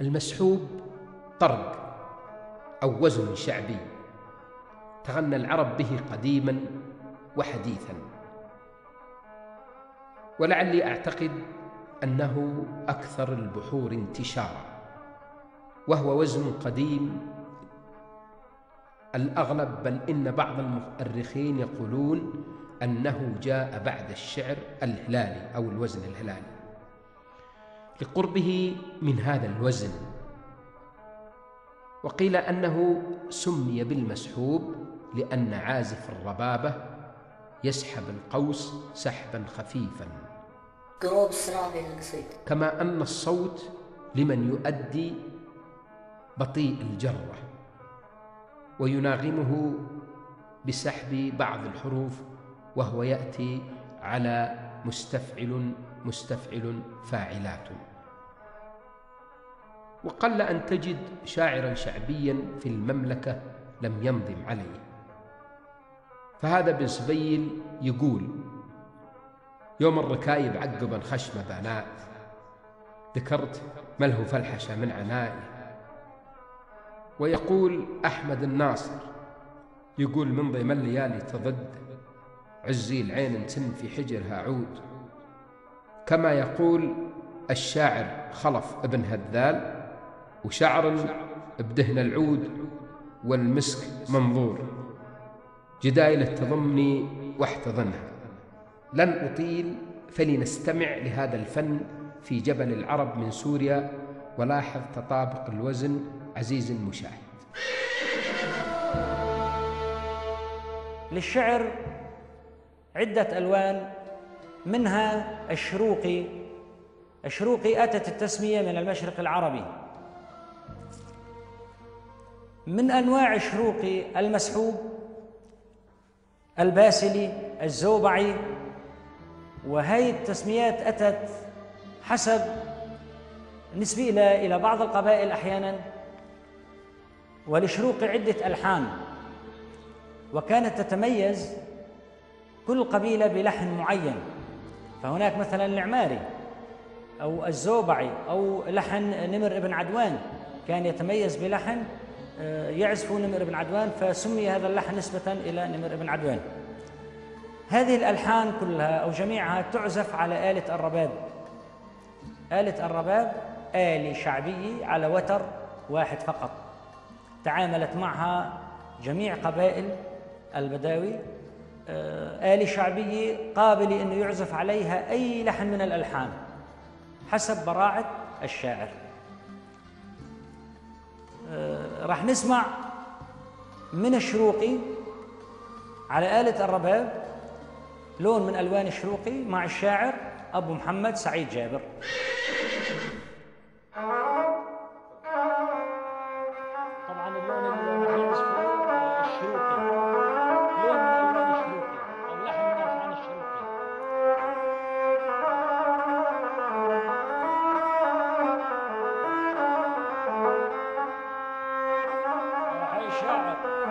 المسحوب طرق أو وزن شعبي. تغنى العرب به قديما وحديثا. ولعلي أعتقد أنه أكثر البحور انتشارا وهو وزن قديم. الأغلب بل إن بعض المؤرخين يقولون أنه جاء بعد الشعر الهلالي أو الوزن الهلالي. لقربه من هذا الوزن. وقيل أنه سمي بالمسحوب لأن عازف الربابة يسحب القوس سحبا خفيفا. كما أن الصوت لمن يؤدي بطيء الجرة ويناغمه بسحب بعض الحروف وهو يأتي على مستفعل مستفعل فاعلات. وقل أن تجد شاعرا شعبيا في المملكة لم ينظم عليه. فهذا بن سبيل يقول يوم الركايب عقبا خشم بنات ذكرت مله فلحشة من عنائي ويقول أحمد الناصر يقول من ضيم الليالي تضد عزي العين تن في حجرها عود كما يقول الشاعر خلف ابن هذال وشعر بدهن العود والمسك منظور. جدايله تضمني واحتضنها. لن أطيل فلنستمع لهذا الفن في جبل العرب من سوريا. ولاحظ تطابق الوزن عزيز المشاهد. للشعر عدة ألوان منها الشروقي. الشروقي أتت التسمية من المشرق العربي. من أنواع الشروقي المسحوب الباسلي الزوبعي وهي التسميات أتت حسب نسبة إلى بعض القبائل أحيانا ولشروق عدة ألحان. وكانت تتميز كل قبيلة بلحن معين. فهناك مثلا العماري أو الزوبعي أو لحن نمر ابن عدوان كان يتميز بلحن يعزف نمر ابن عدوان فسمي هذا اللحن نسبة إلى نمر ابن عدوان. هذه الألحان كلها أو جميعها تعزف على آلة الرباب. آلة الرباب آلة شعبية على وتر واحد فقط. تعاملت معها جميع قبائل البداوي. آه، آلة شعبية قابلة أنه يعزف عليها أي لحن من الألحان حسب براعة الشاعر. راح نسمع من الشروقي على آلة الرباب لون من ألوان الشروقي مع الشاعر أبو محمد سعيد جابر.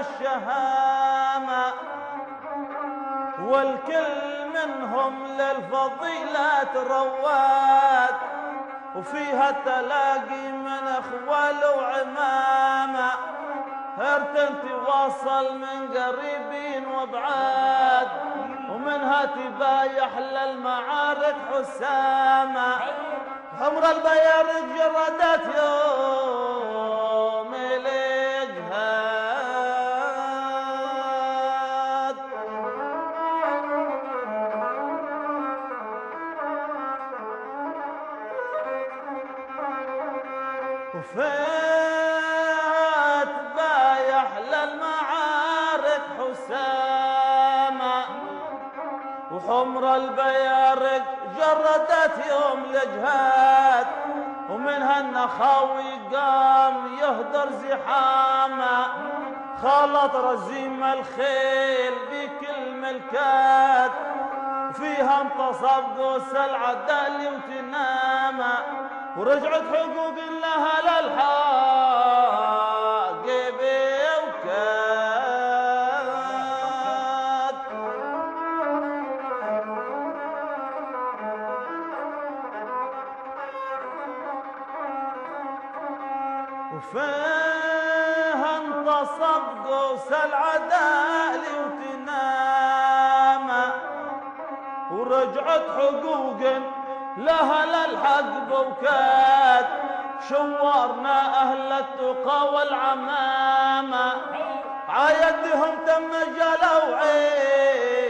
الشهامة والكل منهم للفضيلات رواد وفيها تلاقي من أخوال وعمامة. هرتن تواصل من قريبين وبعاد ومنها تبايح للمعارك حسامة. حمر البيارق جردت يوم وفات بايح للمعارك حسامة. وحمر البيارق جردت يوم الجهاد ومنها النخاوي قام يهدر زحامة. خلط رزيم الخيل بكل ملكات. فيها انتصب قوس العدالي وتنامى ورجعت حقوق لها للحق بوكاد وفيها انتصب قوس العدالي وتنامى ورجعت حقوق لها للحق بوكات شورنا أهل التقى والعمامة. عايدهم تم جلوا عين